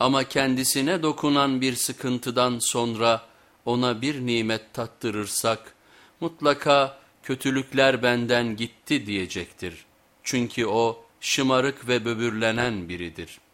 Ama kendisine dokunan bir sıkıntıdan sonra ona bir nimet tattırırsak mutlaka kötülükler benden gitti diyecektir. Çünkü o şımarık ve böbürlenen biridir.''